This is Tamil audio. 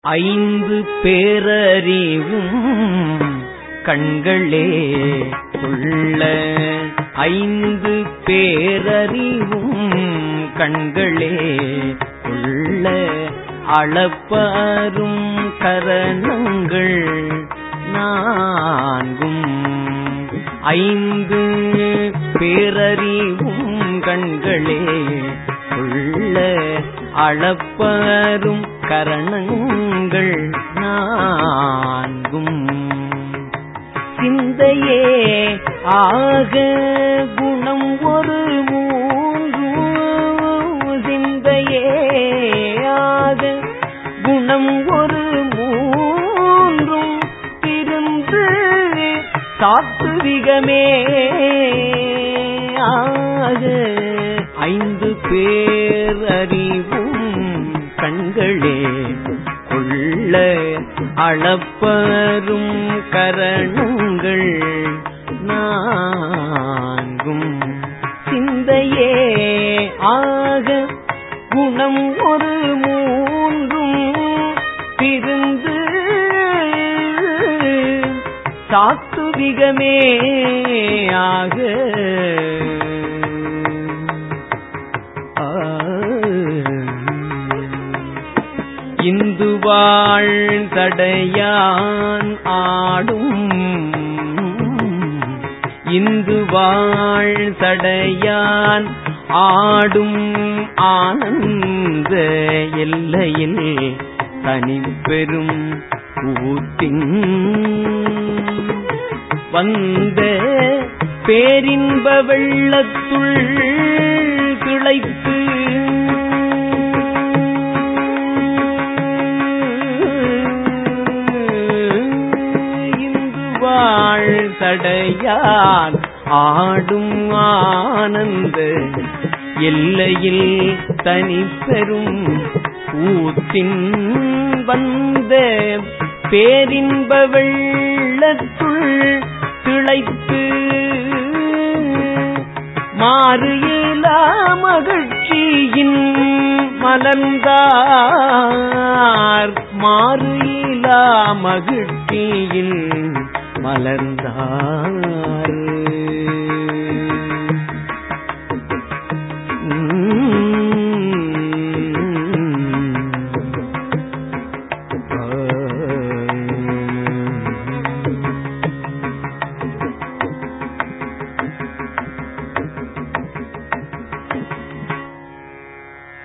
ஐந்து பேரறிவும் கண்களே உள்ள. ஐந்து பேரறிவும் கண்களே உள்ள. அளப்பாரும் கரணங்கள் நான்கும். ஐந்து பேரறிவும் கண்களே அளப்பரும் கரணங்கள் நான்கும். சிந்தையே ஆக குணம் ஒரு மூன்று. சிந்தையே ஆக குணம் ஒரு மூன்றும் திருந்து சாத்துவிகமே ஆக. ஐந்து பேர் அறிவும் கண்களே கொள்ள அளப்பரும் கரணங்கள் நான்கும். சிந்தையே ஆக குணம் ஒரு மூன்றும் பிரிந்து சாத்துவிகமே ஆக இந்து தடையான் ஆடும் இந்து தடையான் ஆடும் ஆனந்த எல்லையில் தனிப்பெரும் கூத்தின் வந்த பேரின்ப வெள்ளத்துள் கிளைத்த வாழ்தடையான் ஆடும் ஆனந்த எல்லையில் தனிப்பெரும் ஊத்தின் வந்த பேரின்ப வெள்ளத்துள் திளைத்து மாறு இயலா மகிழ்ச்சியின் மலர்ந்தார். மாறு இயலா மகிழ்ச்சியில் மலர்ந்தான்